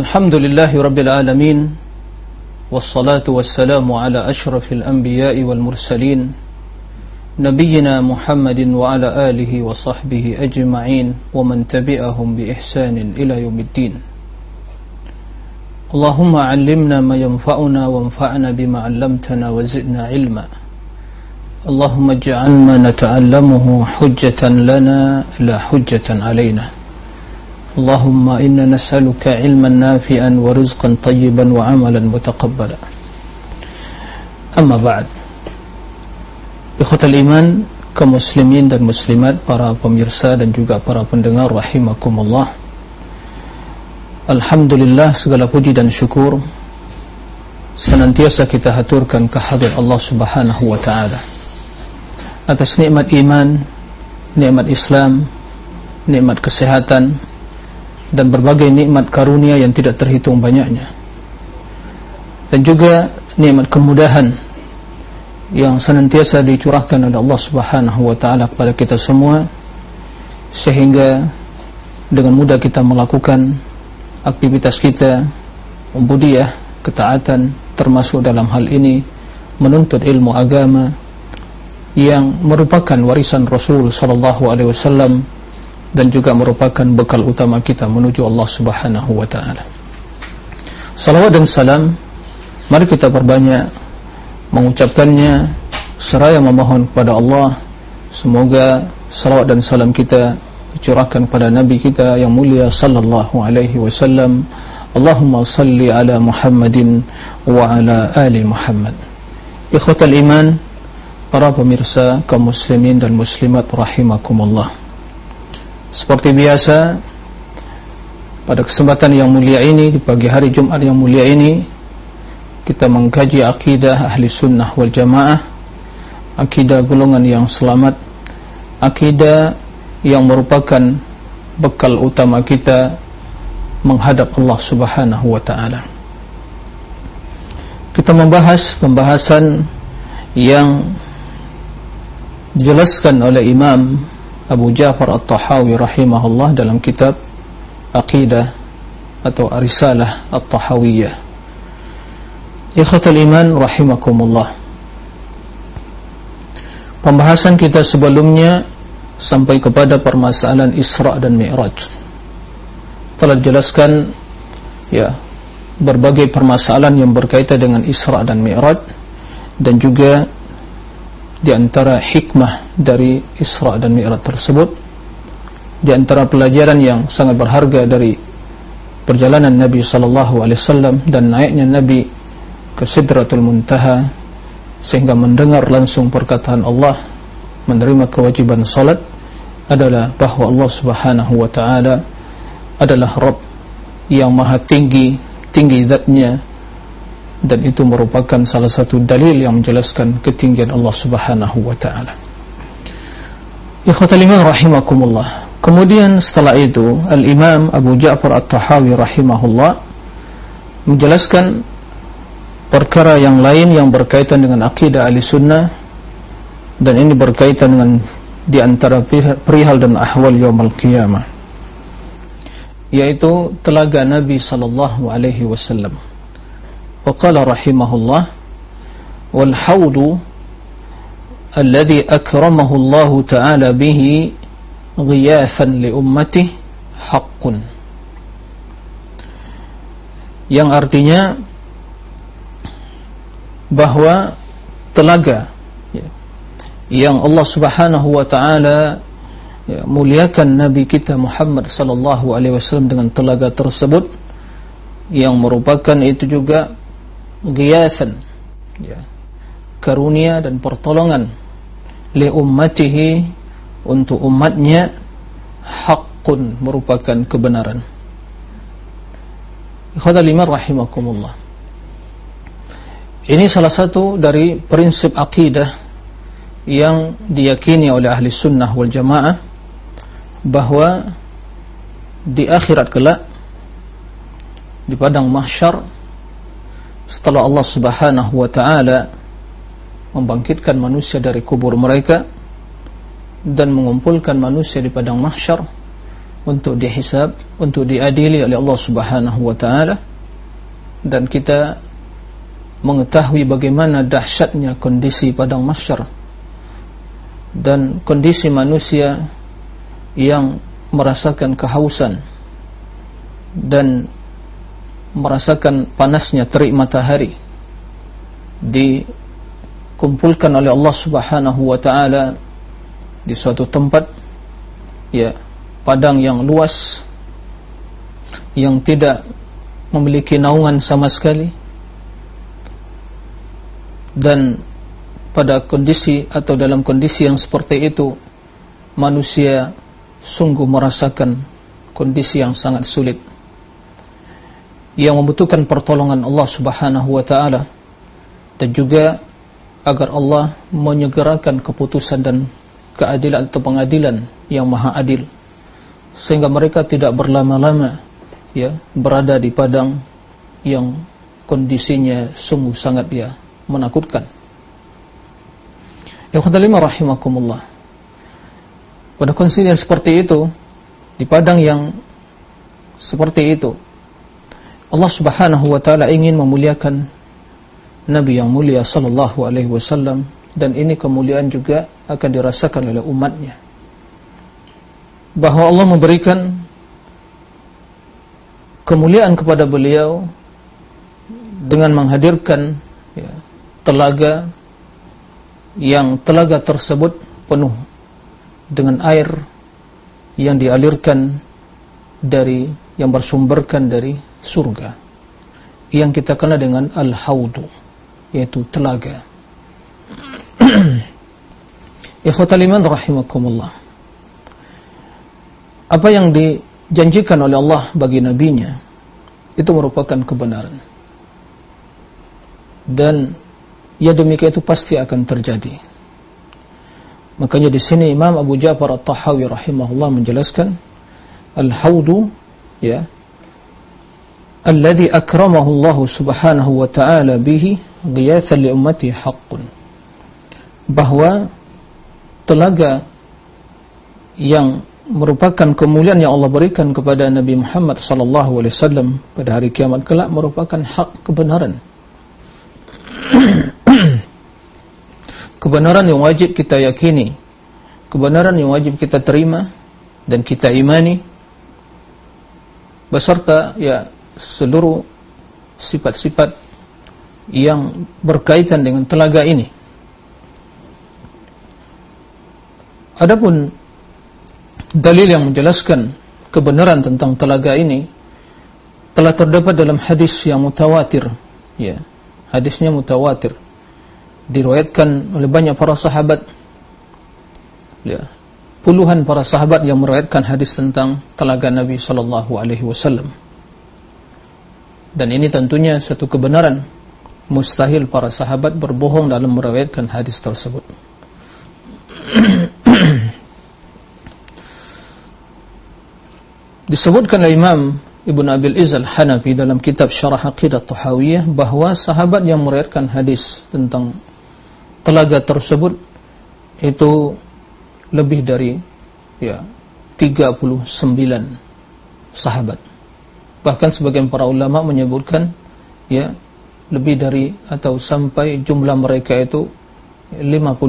الحمد لله رب العالمين والصلاة والسلام على أشرف الأنبياء والمرسلين نبينا محمد وعلى آله وصحبه أجمعين ومن تبعهم بإحسان إلى يوم الدين اللهم علمنا ما ينفعنا وانفعنا بما علمتنا وزدنا علما اللهم اجعل ما نتعلمه حجة لنا لا حجة علينا اللهم إنا نسألك علما نافعا ورزقا طيبا وعملا متقبلا أما بعد Ikhwatal iman kaum muslimin dan muslimat para pemirsa dan juga para pendengar rahimakumullah Alhamdulillah segala puji dan syukur senantiasa kita haturkan kehadir Allah subhanahu wa ta'ala atas nikmat iman nikmat Islam nikmat kesehatan dan berbagai nikmat karunia yang tidak terhitung banyaknya. Dan juga nikmat kemudahan yang senantiasa dicurahkan oleh Allah Subhanahu wa taala kepada kita semua sehingga dengan mudah kita melakukan aktivitas kita ubudiah ketaatan termasuk dalam hal ini menuntut ilmu agama yang merupakan warisan Rasul sallallahu alaihi wasallam dan juga merupakan bekal utama kita menuju Allah Subhanahu wa taala. Salawat dan salam mari kita perbanyak mengucapkannya seraya memohon kepada Allah semoga salawat dan salam kita dicurahkan kepada nabi kita yang mulia sallallahu alaihi wasallam. Allahumma salli ala Muhammadin wa ala ali Muhammad. Ikhwatal iman, para pemirsa kaum muslimin dan muslimat rahimakumullah. Seperti biasa Pada kesempatan yang mulia ini Di pagi hari Jumat yang mulia ini Kita mengkaji akidah Ahli sunnah wal jamaah Akidah golongan yang selamat Akidah yang merupakan Bekal utama kita Menghadap Allah subhanahu wa ta'ala. Kita membahas Pembahasan Yang Dijelaskan oleh Imam Abu Ja'far At-Tahawi rahimahullah dalam kitab Aqidah atau Arisalah At-Tahawiyah. Ikhatul Iman rahimakumullah. Pembahasan kita sebelumnya sampai kepada permasalahan Isra' dan Mi'raj. Telah dijelaskan ya berbagai permasalahan yang berkaitan dengan Isra' dan Mi'raj dan juga di antara hikmah dari Isra dan Mi'raj tersebut di antara pelajaran yang sangat berharga dari perjalanan Nabi sallallahu alaihi wasallam dan naiknya Nabi ke Sidratul Muntaha sehingga mendengar langsung perkataan Allah menerima kewajiban salat adalah bahawa Allah Subhanahu wa taala adalah Rabb yang maha tinggi tinggi zatnya dan itu merupakan salah satu dalil yang menjelaskan ketinggian Allah Subhanahu wa taala. Ikhwatul iman rahimakumullah. Kemudian setelah itu Al-Imam Abu Ja'far At-Tahawi rahimahullah menjelaskan perkara yang lain yang berkaitan dengan akidah Ahlussunnah dan ini berkaitan dengan di antara perihal dan ahwal yaumul qiyamah yaitu telaga Nabi sallallahu alaihi wasallam. وقال رحمه الله والحوض الذي أكرمه الله تعالى به غياثا لأمته حق yang artinya bahwa telaga ya, yang Allah Subhanahu wa taala ya, muliakan nabi kita Muhammad sallallahu alaihi wasallam dengan telaga tersebut yang merupakan itu juga giyathan ya, karunia dan pertolongan li ummatihi untuk umatnya hakun merupakan kebenaran. Ikhwatal iman rahimakumullah. Ini salah satu dari prinsip akidah yang diyakini oleh ahli sunnah wal jamaah bahawa di akhirat kelak di padang mahsyar setelah Allah subhanahu wa ta'ala membangkitkan manusia dari kubur mereka dan mengumpulkan manusia di padang mahsyar untuk dihisab untuk diadili oleh Allah Subhanahu wa taala. Dan kita mengetahui bagaimana dahsyatnya kondisi padang mahsyar dan kondisi manusia yang merasakan kehausan dan merasakan panasnya terik matahari dikumpulkan oleh Allah Subhanahu wa taala di suatu tempat ya padang yang luas yang tidak memiliki naungan sama sekali dan pada kondisi atau dalam kondisi yang seperti itu manusia sungguh merasakan kondisi yang sangat sulit yang membutuhkan pertolongan Allah Subhanahu wa taala dan juga agar Allah menyegerakan keputusan dan keadilan atau pengadilan yang maha adil sehingga mereka tidak berlama-lama ya berada di padang yang kondisinya sungguh sangat ya menakutkan. Ya khadalima rahimakumullah. Pada kondisi yang seperti itu di padang yang seperti itu Allah Subhanahu wa taala ingin memuliakan Nabi yang mulia sallallahu alaihi wasallam dan ini kemuliaan juga akan dirasakan oleh umatnya. Bahawa Allah memberikan kemuliaan kepada beliau dengan menghadirkan ya, telaga yang telaga tersebut penuh dengan air yang dialirkan dari yang bersumberkan dari surga. Yang kita kenal dengan al-haudu yaitu telaga. Ikhwatal iman rahimakumullah. Apa yang dijanjikan oleh Allah bagi nabinya itu merupakan kebenaran. Dan ya demikian itu pasti akan terjadi. Makanya di sini Imam Abu Ja'far At-Tahawi rahimahullah menjelaskan al-haudu ya alladhi akramahu Allah Subhanahu wa ta'ala bihi ghiyathan li ummati haqqun. Bahwa telaga yang merupakan kemuliaan yang Allah berikan kepada Nabi Muhammad sallallahu alaihi wasallam pada hari kiamat kelak merupakan hak kebenaran kebenaran yang wajib kita yakini kebenaran yang wajib kita terima dan kita imani beserta ya seluruh sifat-sifat yang berkaitan dengan telaga ini. Adapun dalil yang menjelaskan kebenaran tentang telaga ini telah terdapat dalam hadis yang mutawatir ya hadisnya mutawatir. Diriwayatkan oleh banyak para sahabat ya puluhan para sahabat yang meriwayatkan hadis tentang telaga Nabi sallallahu alaihi wasallam dan ini tentunya satu kebenaran mustahil para sahabat berbohong dalam meriwayatkan hadis tersebut disebutkan oleh Imam Ibn Abil Izzal Hanafi dalam kitab Syarah Aqidah Tuhawiyah bahawa sahabat yang meriwayatkan hadis tentang telaga tersebut itu lebih dari ya 39 sahabat. Bahkan sebagian para ulama menyebutkan ya lebih dari atau sampai jumlah mereka itu 50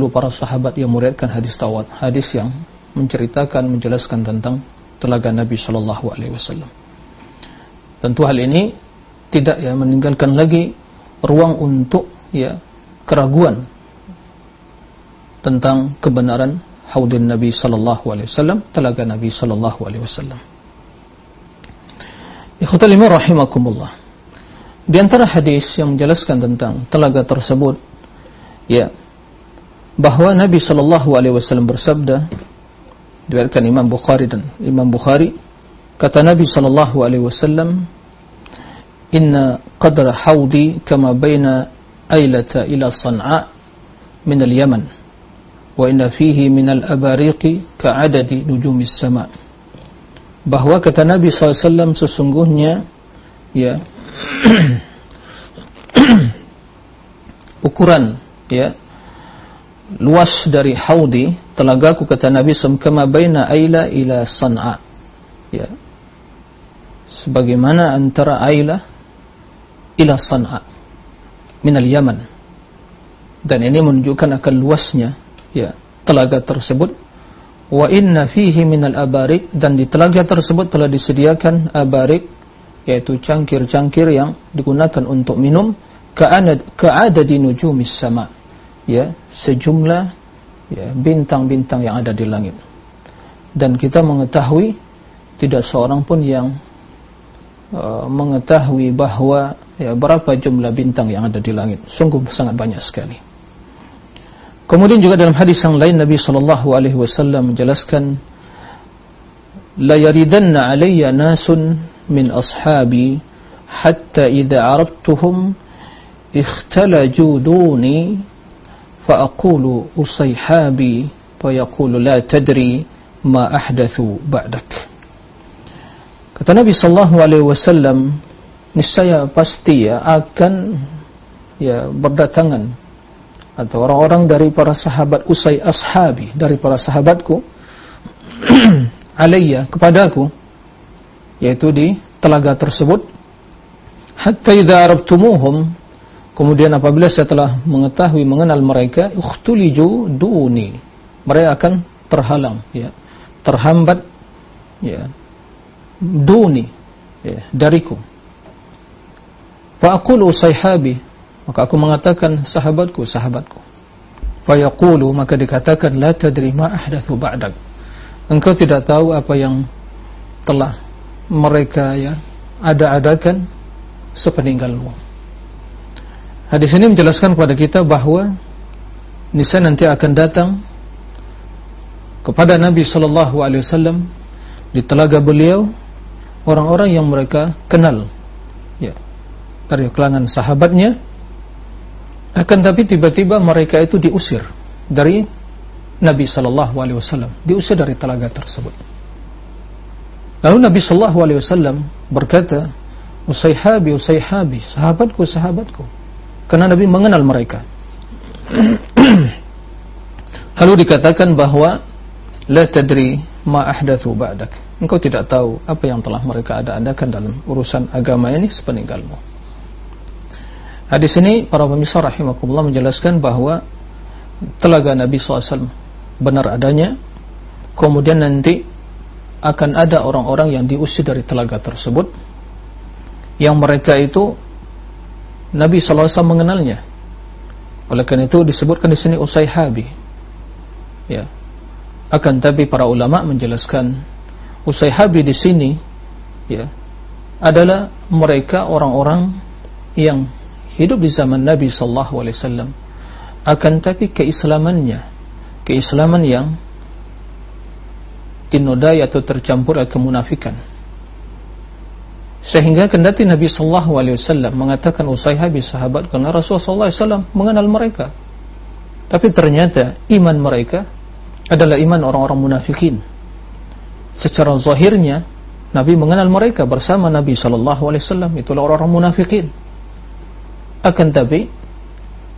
para sahabat yang meriwayatkan hadis tawat, hadis yang menceritakan menjelaskan tentang telaga Nabi sallallahu alaihi wasallam. Tentu hal ini tidak ya meninggalkan lagi ruang untuk ya keraguan tentang kebenaran haudin Nabi sallallahu alaihi wasallam, telaga Nabi sallallahu alaihi wasallam. Ikhwatul iman rahimakumullah. Di antara hadis yang menjelaskan tentang telaga tersebut ya bahwa Nabi sallallahu alaihi wasallam bersabda diriwayatkan Imam Bukhari dan Imam Bukhari kata Nabi wasallam inna qadra haudi kama baina ailata ila san'a min al-yaman wa inna fihi min al-abariqi ka'adadi nujumis sama bahwa kata Nabi SAW sesungguhnya ya ukuran ya luas dari haudi telagaku kata Nabi SAW kama baina aila ila san'a ya. Sebagaimana antara Ailah ila San'a min al-Yaman dan ini menunjukkan akan luasnya ya telaga tersebut wa inna fihi min al-abarik dan di telaga tersebut telah disediakan abarik yaitu cangkir-cangkir yang digunakan untuk minum ka'ada di nujumis sama ya sejumlah ya bintang-bintang yang ada di langit. Dan kita mengetahui tidak seorang pun yang uh, mengetahui bahawa ya berapa jumlah bintang yang ada di langit. Sungguh sangat banyak sekali Kemudian juga dalam hadis yang lain Nabi sallallahu alaihi wasallam menjelaskan la yaridanna alayya nasun min ashabi hatta idza arabtuhum ikhtalaju duni fa aqulu usayhabi fa yaqulu la tadri ma ahdathu ba'dak. Kata Nabi sallallahu alaihi wasallam niscaya pasti ya akan ya berdatangan atau orang-orang dari para sahabat usai ashabi dari para sahabatku alayya kepadaku yaitu di telaga tersebut hatta idza arabtumuhum Kemudian apabila saya telah mengetahui mengenal mereka, ukhtuliju duni. Mereka akan terhalang, ya, terhambat, ya, duni, ya, dariku. Fa'akulu sayhabi, maka aku mengatakan sahabatku, sahabatku. Fa'akulu, maka dikatakan, la tadri ma'ahdathu ba'dak. Engkau tidak tahu apa yang telah mereka ya ada-adakan sepeninggalmu. Hadis ini menjelaskan kepada kita bahawa Nisa nanti akan datang kepada Nabi Sallallahu Alaihi Wasallam di telaga beliau orang-orang yang mereka kenal, ya, dari kelangan sahabatnya. Akan tapi tiba-tiba mereka itu diusir dari Nabi Sallallahu Alaihi Wasallam, diusir dari telaga tersebut. Lalu Nabi Sallallahu Alaihi Wasallam berkata, Usayhabi, Usayhabi, sahabatku, sahabatku. Karena Nabi mengenal mereka. Lalu dikatakan bahawa la tadri ma ahdathu ba'dak. Engkau tidak tahu apa yang telah mereka ada-adakan dalam urusan agama ini sepeninggalmu hadis ini para pemirsa rahimakumullah menjelaskan bahawa telaga Nabi SAW benar adanya kemudian nanti akan ada orang-orang yang diusir dari telaga tersebut yang mereka itu Nabi SAW mengenalnya. Oleh karena itu disebutkan di sini Usayhabi. Ya. Akan tapi para ulama menjelaskan Usayhabi di sini ya adalah mereka orang-orang yang hidup di zaman Nabi sallallahu alaihi wasallam. Akan tapi keislamannya keislaman yang dinodai atau tercampur dengan kemunafikan sehingga kendati Nabi sallallahu alaihi wasallam mengatakan usai habis sahabat karena Rasulullah sallallahu alaihi wasallam mengenal mereka. Tapi ternyata iman mereka adalah iman orang-orang munafikin. Secara zahirnya Nabi mengenal mereka bersama Nabi sallallahu alaihi wasallam. Itulah orang-orang munafikin akan tapi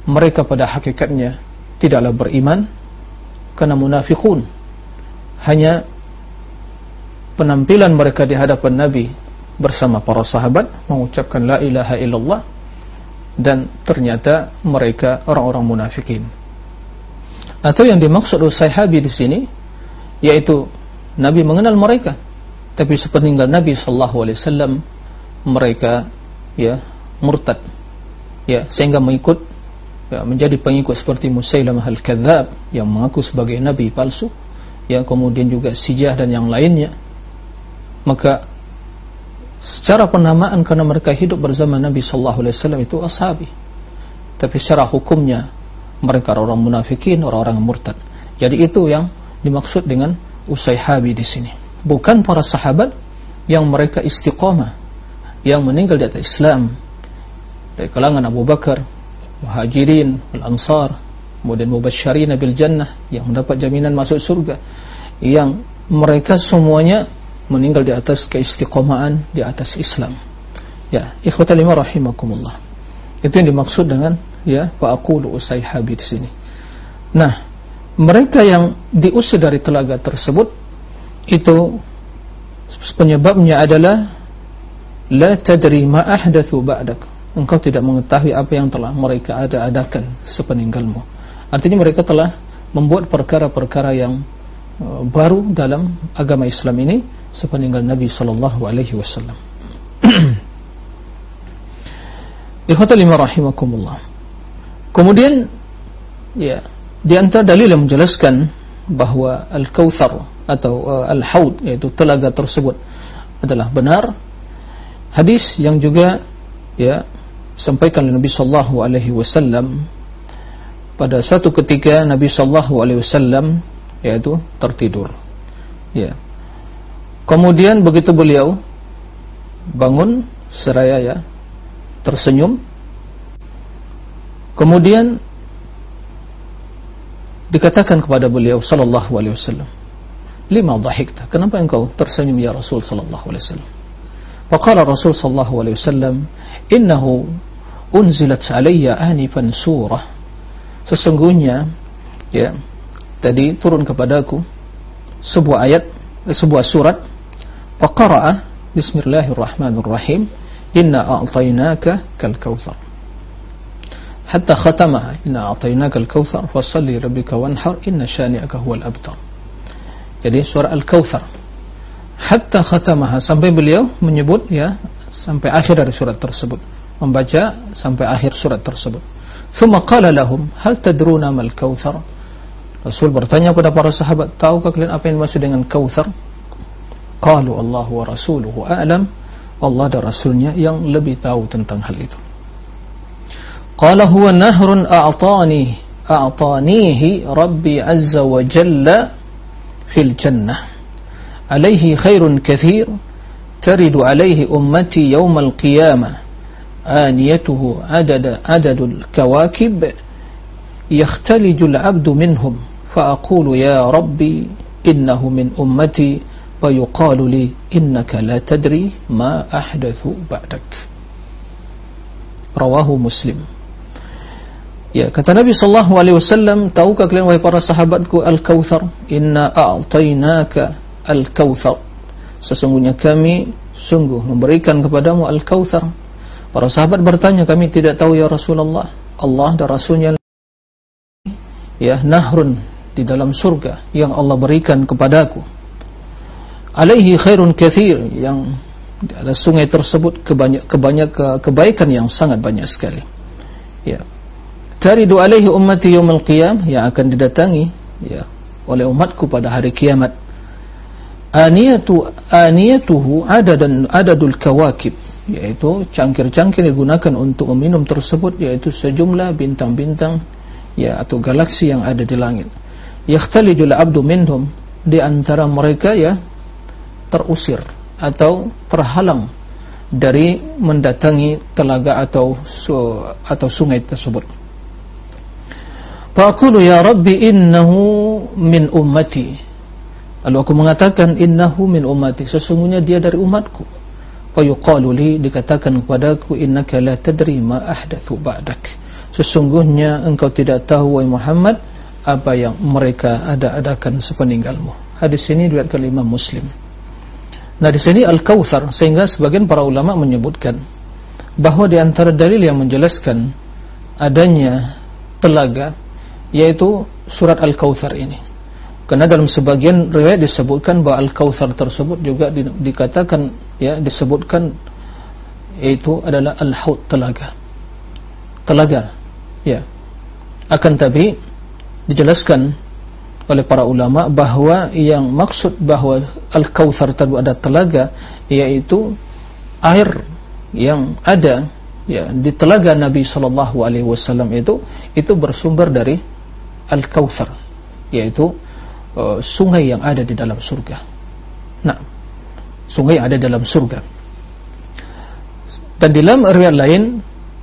mereka pada hakikatnya tidaklah beriman karena munafikun hanya penampilan mereka di hadapan Nabi bersama para sahabat mengucapkan la ilaha illallah dan ternyata mereka orang-orang munafikin. Atau yang dimaksud sahabi di sini yaitu Nabi mengenal mereka. Tapi sepeninggal Nabi sallallahu alaihi wasallam mereka ya murtad ya sehingga mengikut ya, menjadi pengikut seperti Musailamah al-Kadzab yang mengaku sebagai nabi palsu. Ya kemudian juga Sijah dan yang lainnya. Maka secara penamaan karena mereka hidup bersama Nabi sallallahu alaihi wasallam itu ashabi. Tapi secara hukumnya mereka orang munafikin orang-orang murtad. Jadi itu yang dimaksud dengan usaihabi di sini. Bukan para sahabat yang mereka istiqamah yang meninggal di atas Islam dari kalangan Abu Bakar muhajirin al-ansar kemudian mubasysyirin bil jannah yang mendapat jaminan masuk surga yang mereka semuanya meninggal di atas keistiqomahan di atas Islam. Ya, ikhwatal iman rahimakumullah. Itu yang dimaksud dengan ya fa aqulu usayhabi di sini. Nah, mereka yang diusir dari telaga tersebut itu penyebabnya adalah la tadri ma ahdathu ba'dak engkau tidak mengetahui apa yang telah mereka ada-adakan sepeninggalmu. Artinya mereka telah membuat perkara-perkara yang uh, baru dalam agama Islam ini sepeninggal Nabi sallallahu alaihi wasallam. Ikhwatal lima rahimakumullah. Kemudian ya di antara dalil yang menjelaskan bahawa al-kautsar atau uh, al-haud yaitu telaga tersebut adalah benar hadis yang juga ya sampaikan oleh Nabi sallallahu alaihi wasallam pada suatu ketika Nabi sallallahu alaihi wasallam yaitu tertidur. Ya. Kemudian begitu beliau bangun seraya ya tersenyum. Kemudian dikatakan kepada beliau sallallahu alaihi wasallam lima dhahikta? Kenapa engkau tersenyum ya rasul sallallahu alaihi wasallam faqala rasul sallallahu alaihi wasallam innahu unzilat alayya anifan surah sesungguhnya ya tadi turun kepadaku sebuah ayat sebuah surat faqara'a bismillahirrahmanirrahim inna a'tainaka kal kautsar hatta khatamaha inna a'tainaka al-kautsar fasalli rabbika wanhar inna shani'aka huwal abtar jadi surah al-kautsar hatta khatamaha sampai beliau menyebut ya sampai akhir dari surat tersebut. Membaca sampai akhir surat tersebut. Thumma qala lahum hal tadruna mal kautsar? Rasul bertanya kepada para sahabat tahukah kalian apa yang dimaksud dengan kautsar? Qalu Allah wa rasuluhu a'lam. Allah dan rasulnya yang lebih tahu tentang hal itu. Qala huwa nahrun a'tani a'tanihi rabbi azza wa jalla fil jannah. عليه خير كثير ترد عليه أمتي يوم القيامة. آنيته عدد, عدد الكواكب يختلج العبد منهم. فأقول يا ربي إنه من أمتي ويقال لي إنك لا تدري ما أحدث بعدك. رواه مسلم. Ya, kata Nabi sallallahu alaihi wasallam, tahukah kalian wahai para sahabatku al-kautsar? Inna a'tainaka al-kautsar. Sesungguhnya kami sungguh memberikan kepadamu al-kautsar. Para sahabat bertanya, kami tidak tahu ya Rasulullah. Allah dan Rasulnya ya nahrun di dalam surga yang Allah berikan kepadaku. Alaihi khairun kathir yang ada sungai tersebut kebanyak kebanyak kebaikan yang sangat banyak sekali. Ya, taridu alaihi ummati yaumil qiyam yang akan didatangi ya oleh umatku pada hari kiamat aniyatu aniyatuhu adadan adadul kawakib yaitu cangkir-cangkir digunakan untuk meminum tersebut yaitu sejumlah bintang-bintang ya atau galaksi yang ada di langit yakhtalijul abdu minhum di antara mereka ya terusir atau terhalang dari mendatangi telaga atau atau sungai tersebut Faqulu ya Rabbi innahu min ummati. Lalu aku mengatakan innahu min ummati. Sesungguhnya dia dari umatku. Fa yuqalu li dikatakan kepadaku innaka la tadri ma ahdathu ba'dak. Sesungguhnya engkau tidak tahu wahai Muhammad apa yang mereka ada-adakan sepeninggalmu. Hadis ini diriwayatkan Imam Muslim. Nah di sini Al-Kautsar sehingga sebagian para ulama menyebutkan bahawa di antara dalil yang menjelaskan adanya telaga yaitu surat Al-Kautsar ini. Karena dalam sebagian riwayat disebutkan bahawa Al-Kautsar tersebut juga di, dikatakan ya disebutkan yaitu adalah Al-Haud telaga. Telaga. Ya. Akan tapi dijelaskan oleh para ulama bahawa yang maksud bahawa Al-Kautsar tersebut ada telaga yaitu air yang ada ya di telaga Nabi sallallahu alaihi wasallam itu itu bersumber dari Al-Kawthar yaitu uh, sungai yang ada di dalam surga. Nah sungai yang ada dalam surga. Dan dalam riwayat lain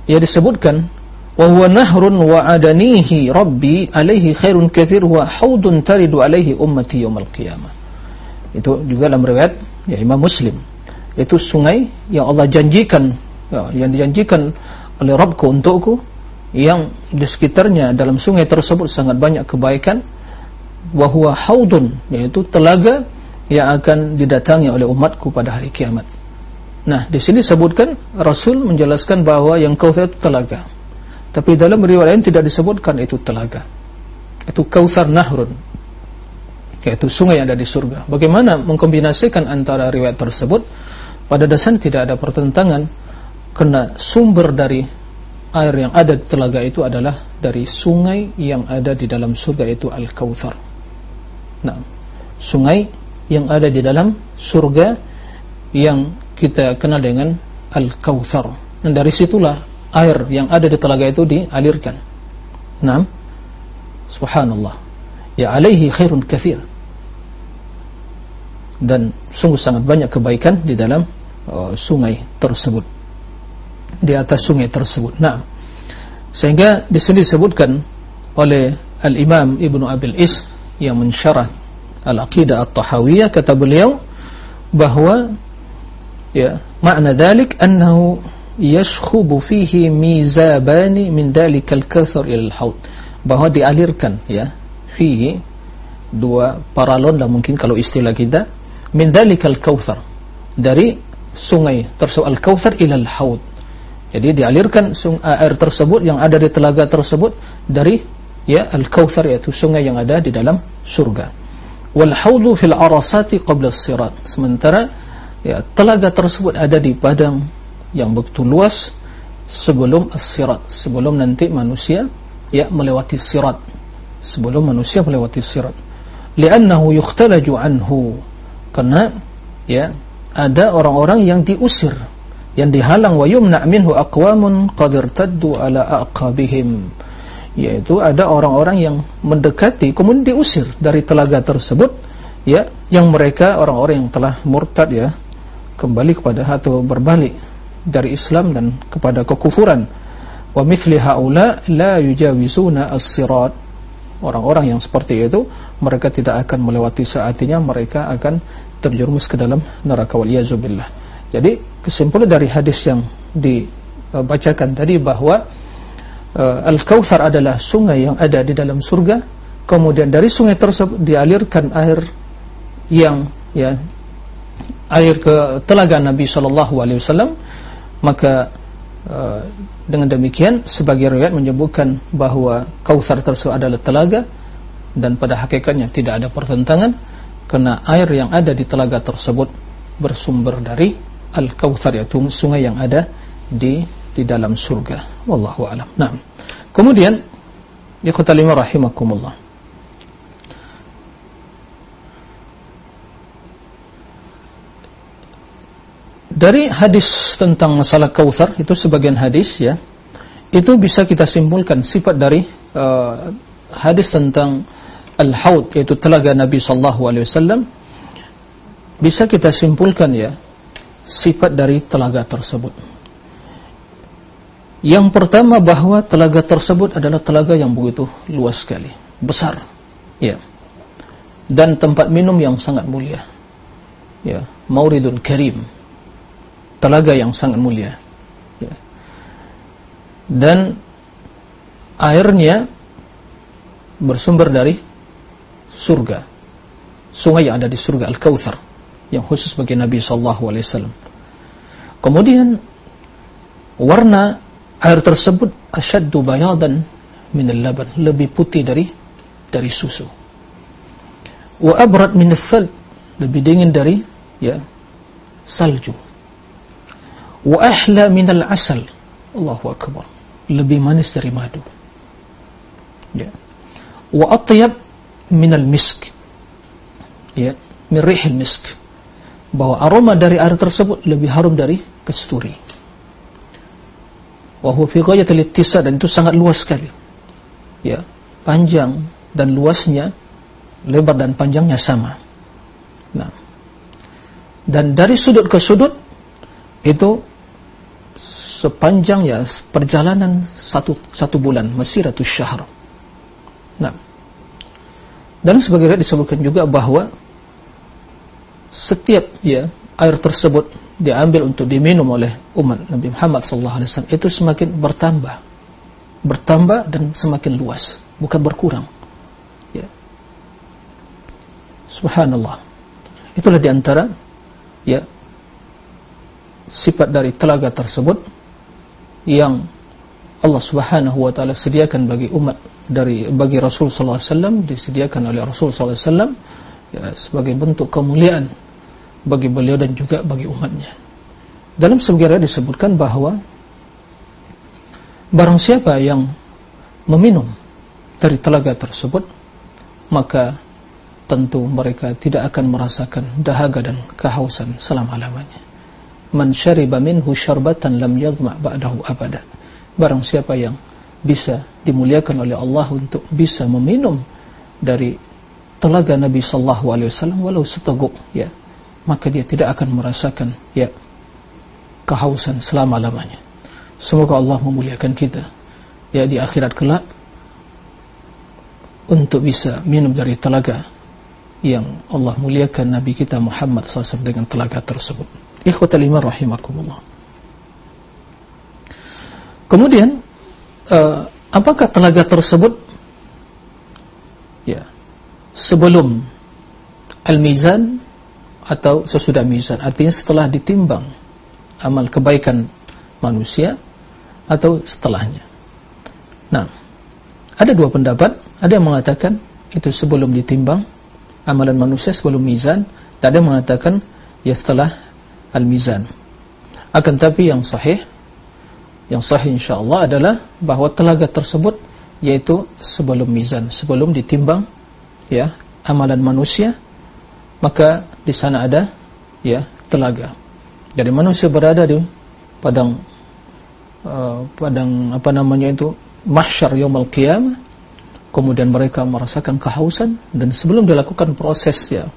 ia disebutkan wa huwa nahrun wa adanihi rabbi alaihi khairun kathir wa haudun taridu alaihi ummati yawmal qiyamah. Itu juga dalam riwayat ya Imam Muslim. Itu sungai yang Allah janjikan ya, yang dijanjikan oleh Rabbku untukku yang di sekitarnya dalam sungai tersebut sangat banyak kebaikan wahwa haudun yaitu telaga yang akan didatangi oleh umatku pada hari kiamat. Nah, di sini sebutkan Rasul menjelaskan bahawa yang Kautsar itu telaga. Tapi dalam riwayat lain tidak disebutkan itu telaga. Itu Kautsar Nahrun. Yaitu sungai yang ada di surga. Bagaimana mengkombinasikan antara riwayat tersebut? Pada dasarnya tidak ada pertentangan karena sumber dari air yang ada di telaga itu adalah dari sungai yang ada di dalam surga itu Al-Kautsar. Nah, sungai yang ada di dalam surga yang kita kenal dengan Al-Kautsar. Dan dari situlah air yang ada di telaga itu dialirkan. Naam. Subhanallah. Ya alaihi khairun katsir. Dan sungguh sangat banyak kebaikan di dalam uh, sungai tersebut. Di atas sungai tersebut. Naam. Sehingga di sini disebutkan oleh Al-Imam Ibnu Abil Is yang mensyarah Al-Aqidah At-Tahawiyah kata beliau bahawa ya makna dalik annahu yashkhubu fihi mizabani min dalikal kathar ila al-haud bahawa dialirkan ya fihi dua paralon lah mungkin kalau istilah kita min dalikal kautsar dari sungai tersebut al-kautsar ila al-haud jadi dialirkan air tersebut yang ada di telaga tersebut dari ya al-kautsar yaitu sungai yang ada di dalam surga. Wal haudu fil arasati qabla as-sirat sementara ya, telaga tersebut ada di padang yang begitu luas sebelum as-sirat. Sebelum nanti manusia ya melewati sirat. Sebelum manusia melewati sirat. Li'annahu yukhtalaju anhu. Karena ya ada orang-orang yang diusir. Yang dihalang wa yumna minhu aqwamun qad irtaddu ala aqabihim yaitu ada orang-orang yang mendekati kemudian diusir dari telaga tersebut ya yang mereka orang-orang yang telah murtad ya kembali kepada atau berbalik dari Islam dan kepada kekufuran. Wa mithli haula la yujawizuna as-sirat. Orang-orang yang seperti itu mereka tidak akan melewati saatnya mereka akan terjerumus ke dalam neraka. Wal yazubillah jadi kesimpulan dari hadis yang dibacakan tadi bahwa uh, al-kautsar adalah sungai yang ada di dalam surga. Kemudian dari sungai tersebut dialirkan air yang ya air ke telaga Nabi wasallam. Maka uh, dengan demikian sebagai riwayat menyebutkan bahawa Kautsar tersebut adalah telaga dan pada hakikatnya tidak ada pertentangan kerana air yang ada di telaga tersebut bersumber dari Al-Kautsar yaitu sungai yang ada di di dalam surga wallahu alam. Naam. Kemudian ya khatalima rahimakumullah. Dari hadis tentang masalah kautsar itu sebagian hadis ya. Itu bisa kita simpulkan sifat dari uh, hadis tentang al-haud yaitu telaga Nabi sallallahu alaihi wasallam bisa kita simpulkan ya sifat dari telaga tersebut. Yang pertama bahawa telaga tersebut adalah telaga yang begitu luas sekali, besar. Ya. Dan tempat minum yang sangat mulia. Ya, mauridun karim telaga yang sangat mulia ya. dan airnya bersumber dari surga sungai yang ada di surga Al-Kawthar yang khusus bagi Nabi SAW kemudian warna air tersebut asyaddu bayadan minal laban lebih putih dari dari susu. Wa abrat minal thal lebih dingin dari ya salju. Wa ahla minal asal Allahu akbar lebih manis dari madu. Ya. Wa atyab minal misk ya min rihil misk. Bahwa aroma dari air tersebut lebih harum dari kesturi wa huwa fi ghayatil ittisa dan itu sangat luas sekali ya panjang dan luasnya lebar dan panjangnya sama nah dan dari sudut ke sudut itu sepanjang ya perjalanan satu satu bulan masiratus syahr. Nah. Dan sebagai disebutkan juga bahawa setiap ya air tersebut diambil untuk diminum oleh umat Nabi Muhammad sallallahu alaihi wasallam itu semakin bertambah. Bertambah dan semakin luas, bukan berkurang. Ya. Subhanallah. itulah diantara ya sifat dari telaga tersebut yang Allah Subhanahu wa taala sediakan bagi umat dari bagi Rasul sallallahu alaihi wasallam disediakan oleh Rasul sallallahu alaihi wasallam ya sebagai bentuk kemuliaan bagi beliau dan juga bagi umatnya. Dalam riwayat disebutkan bahawa barang siapa yang meminum dari telaga tersebut maka tentu mereka tidak akan merasakan dahaga dan kehausan selama-lamanya. Man syariba minhu syarbatan lam yadhma' ba'dahu abada. Barang siapa yang bisa dimuliakan oleh Allah untuk bisa meminum dari telaga Nabi sallallahu alaihi wasallam walau seteguk ya maka dia tidak akan merasakan ya kehausan selama-lamanya. Semoga Allah memuliakan kita ya di akhirat kelak untuk bisa minum dari telaga yang Allah muliakan Nabi kita Muhammad SAW dengan telaga tersebut. Ikhwatal iman rahimakumullah. Kemudian uh, apakah telaga tersebut? Ya sebelum al-mizan atau sesudah mizan. Artinya setelah ditimbang amal kebaikan manusia atau setelahnya. Nah ada dua pendapat. Ada yang mengatakan itu sebelum ditimbang amalan manusia sebelum mizan. Tak ada yang mengatakan ya setelah al-mizan. Akan tapi yang sahih yang sahih insyaAllah adalah bahawa telaga tersebut yaitu sebelum mizan, sebelum ditimbang ya amalan manusia maka di sana ada ya telaga. Jadi manusia berada di padang uh, padang apa namanya itu mahsyar yaumul qiyamah kemudian mereka merasakan kehausan dan sebelum dilakukan proses ya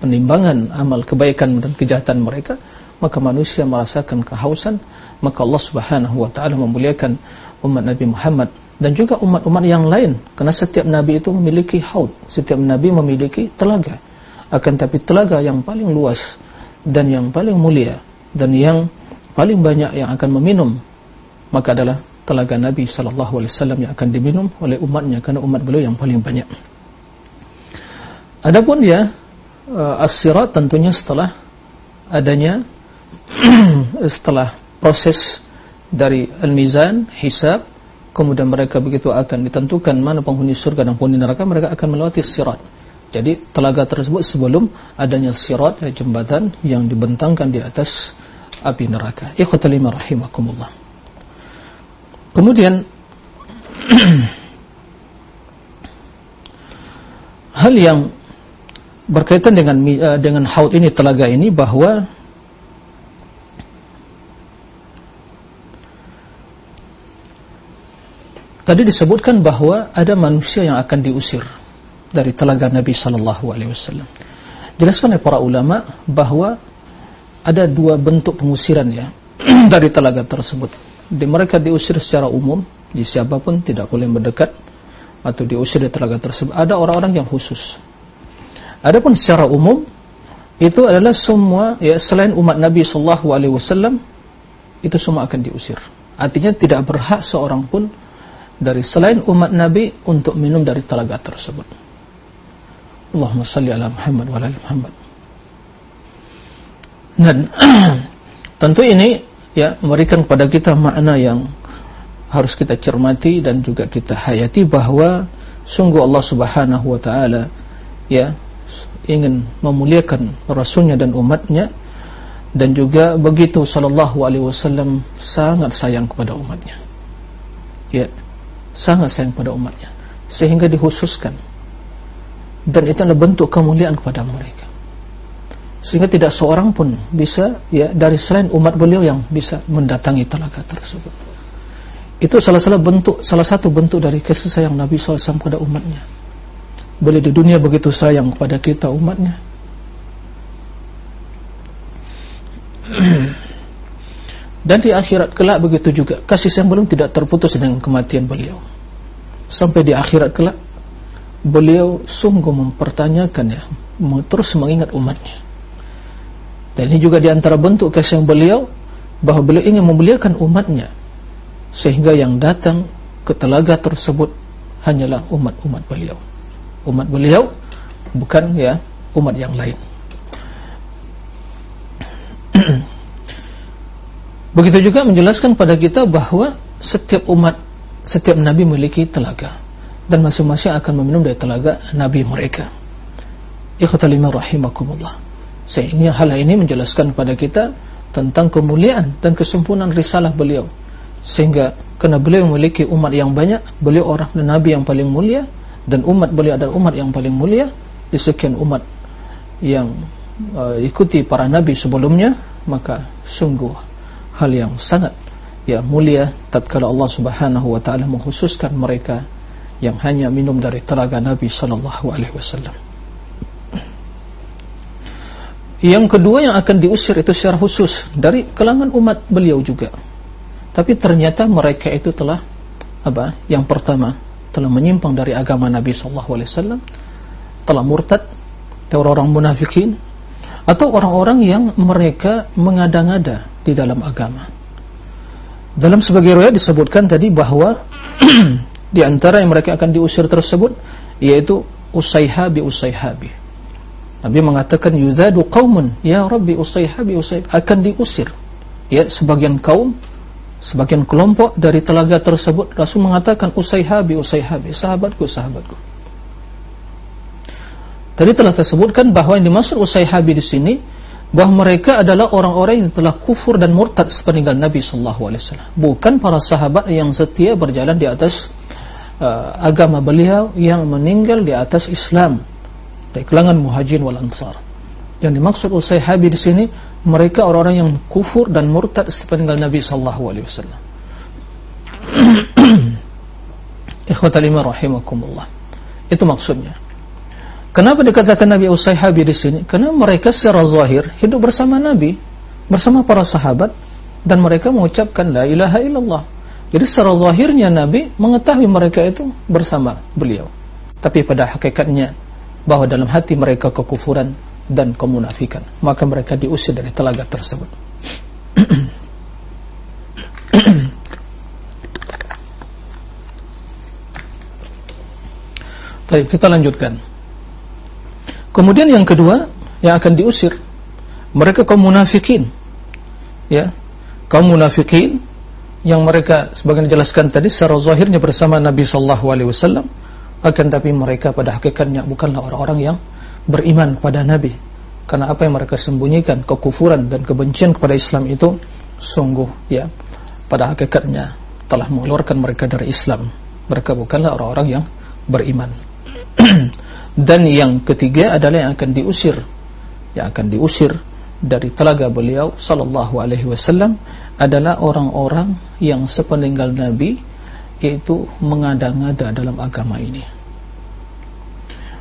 penimbangan amal kebaikan dan kejahatan mereka maka manusia merasakan kehausan. Maka Allah Subhanahu wa taala memuliakan umat Nabi Muhammad dan juga umat-umat yang lain. Karena setiap nabi itu memiliki haud setiap nabi memiliki telaga akan tapi telaga yang paling luas dan yang paling mulia dan yang paling banyak yang akan meminum maka adalah telaga Nabi sallallahu alaihi wasallam yang akan diminum oleh umatnya karena umat beliau yang paling banyak adapun ya as-sirat tentunya setelah adanya setelah proses dari al-mizan, hisab, kemudian mereka begitu akan ditentukan mana penghuni surga dan penghuni neraka, mereka akan melewati sirat. Jadi telaga tersebut sebelum adanya sirat, ya, jembatan yang dibentangkan di atas api neraka. Ikhwatalima rahimakumullah. Kemudian hal yang berkaitan dengan uh, dengan haud ini telaga ini bahawa Tadi disebutkan bahawa ada manusia yang akan diusir dari telaga Nabi sallallahu alaihi wasallam. Jelaskan oleh para ulama bahawa ada dua bentuk pengusiran ya dari telaga tersebut. Di mereka diusir secara umum, di siapapun tidak boleh mendekat atau diusir dari telaga tersebut. Ada orang-orang yang khusus. Adapun secara umum itu adalah semua ya selain umat Nabi sallallahu alaihi wasallam itu semua akan diusir. Artinya tidak berhak seorang pun dari selain umat Nabi untuk minum dari telaga tersebut. Allahumma salli ala Muhammad wa ala Muhammad. Dan tentu ini ya memberikan kepada kita makna yang harus kita cermati dan juga kita hayati bahawa sungguh Allah Subhanahu wa taala ya ingin memuliakan rasulnya dan umatnya dan juga begitu sallallahu alaihi wasallam sangat sayang kepada umatnya. Ya sangat sayang pada umatnya sehingga dikhususkan dan itu adalah bentuk kemuliaan kepada mereka. Sehingga tidak seorang pun bisa ya dari selain umat beliau yang bisa mendatangi telaga tersebut. Itu salah satu bentuk salah satu bentuk dari kasih sayang Nabi SAW kepada umatnya. Boleh di dunia begitu sayang kepada kita umatnya. Dan di akhirat kelak begitu juga kasih sayang belum tidak terputus dengan kematian beliau. Sampai di akhirat kelak beliau sungguh mempertanyakannya terus mengingat umatnya. Dan ini juga diantara bentuk kasihan beliau bahawa beliau ingin memuliakan umatnya sehingga yang datang ke telaga tersebut hanyalah umat-umat beliau. Umat beliau bukan ya umat yang lain. Begitu juga menjelaskan pada kita bahawa setiap umat setiap nabi memiliki telaga dan masing-masing akan meminum dari telaga nabi mereka. Ikhtalima rahimakumullah. Sehingga hal ini menjelaskan kepada kita tentang kemuliaan dan kesempurnaan risalah beliau. Sehingga kerana beliau memiliki umat yang banyak beliau orang dan nabi yang paling mulia dan umat beliau adalah umat yang paling mulia di sekian umat yang uh, ikuti para nabi sebelumnya maka sungguh hal yang sangat ya mulia tatkala Allah Subhanahu wa taala mengkhususkan mereka yang hanya minum dari telaga Nabi sallallahu alaihi wasallam. Yang kedua yang akan diusir itu secara khusus dari kalangan umat beliau juga. Tapi ternyata mereka itu telah apa? Yang pertama telah menyimpang dari agama Nabi sallallahu alaihi wasallam, telah murtad, atau orang-orang munafikin atau orang-orang yang mereka mengada-ngada di dalam agama. Dalam sebagai riwayat disebutkan tadi bahawa di antara yang mereka akan diusir tersebut yaitu usaihabi usaihabi. Nabi mengatakan yudadu qaumun ya rabbi usaihabi usaihabi akan diusir. Ya sebagian kaum sebagian kelompok dari telaga tersebut Rasul mengatakan usaihabi usaihabi sahabatku sahabatku. Tadi telah tersebutkan bahawa yang dimaksud usaihabi di sini bahawa mereka adalah orang-orang yang telah kufur dan murtad sepeninggal Nabi sallallahu alaihi wasallam bukan para sahabat yang setia berjalan di atas uh, agama beliau yang meninggal di atas Islam. Dari kalangan muhajirin wal ansar. Yang dimaksud usaihabi di sini mereka orang-orang yang kufur dan murtad sepeninggal Nabi sallallahu alaihi wasallam. Ikhwatal iman rahimakumullah. Itu maksudnya. Kenapa dikatakan Nabi Usayhabi di sini? Karena mereka secara zahir hidup bersama Nabi, bersama para sahabat dan mereka mengucapkan la ilaha illallah. Jadi secara zahirnya Nabi mengetahui mereka itu bersama beliau. Tapi pada hakikatnya bahawa dalam hati mereka kekufuran dan kemunafikan, maka mereka diusir dari telaga tersebut. Baik, kita lanjutkan. Kemudian yang kedua yang akan diusir mereka kaum munafikin. Ya. Kaum munafikin yang mereka sebagian dijelaskan tadi secara zahirnya bersama Nabi sallallahu alaihi wasallam akan tapi mereka pada hakikatnya bukanlah orang-orang yang beriman kepada Nabi. Karena apa yang mereka sembunyikan kekufuran dan kebencian kepada Islam itu sungguh ya pada hakikatnya telah mengeluarkan mereka dari Islam. Mereka bukanlah orang-orang yang beriman. dan yang ketiga adalah yang akan diusir yang akan diusir dari telaga beliau sallallahu alaihi wasallam adalah orang-orang yang sepeninggal nabi yaitu mengada-ngada dalam agama ini.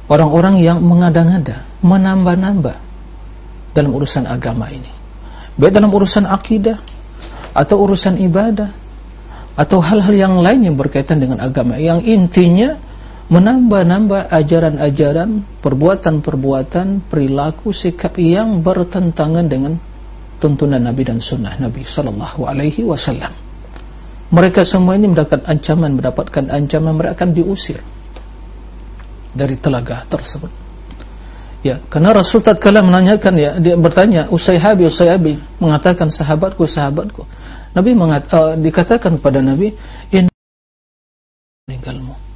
Orang-orang yang mengada-ngada menambah-nambah dalam urusan agama ini. Baik dalam urusan akidah atau urusan ibadah atau hal-hal yang lain yang berkaitan dengan agama. Yang intinya menambah-nambah ajaran-ajaran, perbuatan-perbuatan, perilaku, sikap yang bertentangan dengan tuntunan Nabi dan sunnah Nabi sallallahu alaihi wasallam. Mereka semua ini mendapatkan ancaman, mendapatkan ancaman mereka akan diusir dari telaga tersebut. Ya, karena Rasul tatkala menanyakan ya, dia bertanya, "Usaihabi, Usaihabi," mengatakan sahabatku, sahabatku. Nabi mengat, uh, dikatakan kepada Nabi, "In meninggalmu."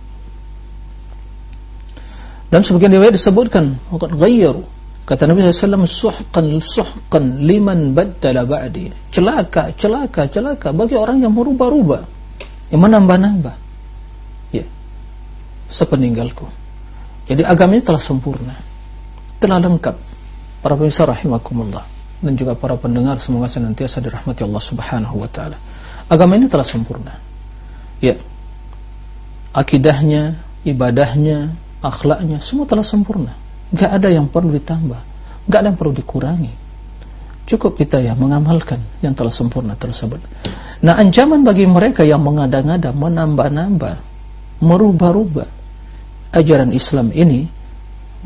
Dan sebagian riwayat disebutkan waqad ghayyaru kata Nabi sallallahu alaihi wasallam suhqan liman baddala ba'di. Celaka celaka celaka bagi orang yang merubah-rubah yang menambah-nambah. Ya. Sepeninggalku. Jadi agama ini telah sempurna telah lengkap. Para pemirsa rahimakumullah dan juga para pendengar semoga senantiasa dirahmati Allah Subhanahu wa taala. Agama ini telah sempurna. Ya. Akidahnya ibadahnya akhlaknya semua telah sempurna. Enggak ada yang perlu ditambah. Enggak ada yang perlu dikurangi. Cukup kita ya mengamalkan yang telah sempurna tersebut. Nah ancaman bagi mereka yang mengada-ngada menambah-nambah merubah-rubah ajaran Islam ini